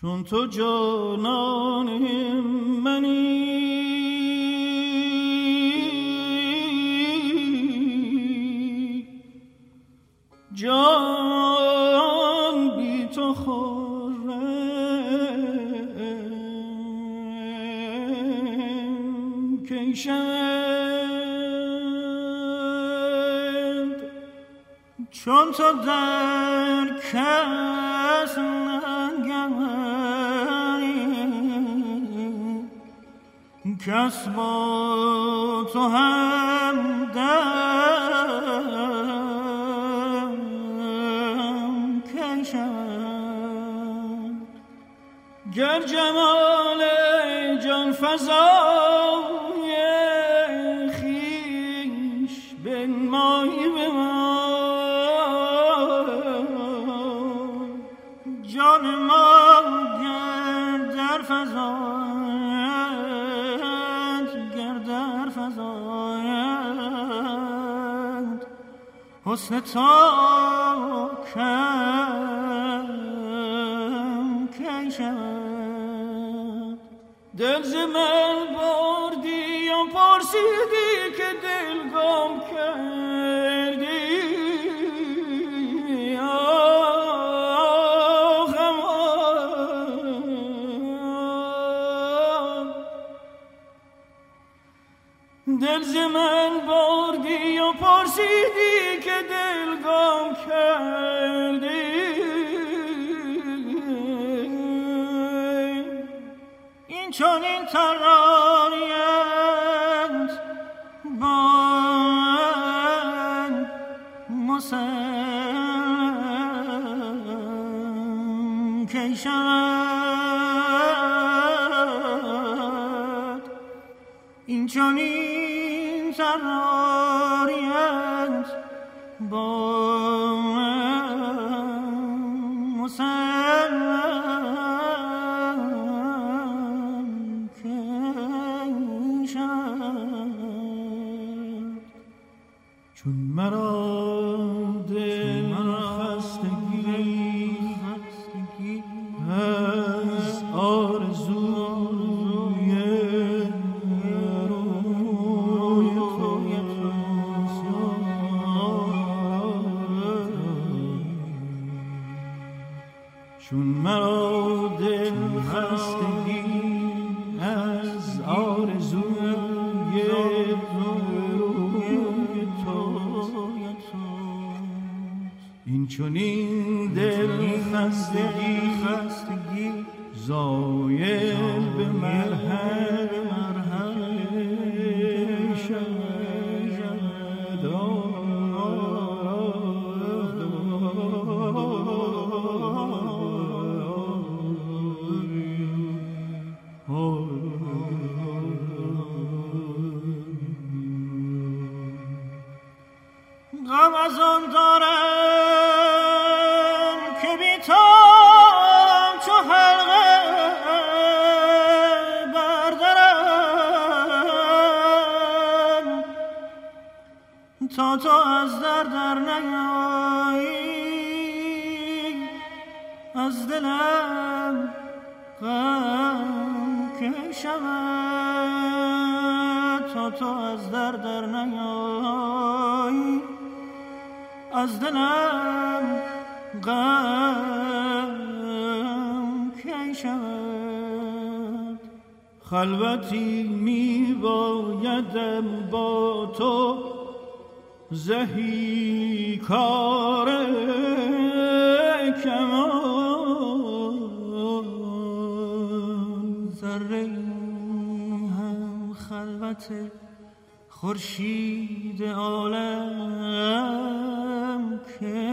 چون تو جانان منی. جان بی تو خورم که چون تو در کس کس با تو هم دم کشم گر جمال جان فضای خیش بنمایی به جان ما حسن تا کم کی شود؟ دل ز من بردی و پرسیدی که دل گم کردی دل ز من بردی و پرسیدی که دل گم کردی. این چون این تراریت با مسلم. کی شود؟ چون این تراریت با مسلم کی شود چون مرا چون مرا دل خستگی از آرزوی روی توست این چون این دل خستگی زایل به مرهم غم از آن دارم که بی تو چو حلقه بردارم. تا تو از در در نیایی از دلم غم که شود. تا تو از در در نیایی از دلم غم کی شود خلوتی می بایدم با تو زهی کار کمان. ذره هم خلوت خورشید عالم که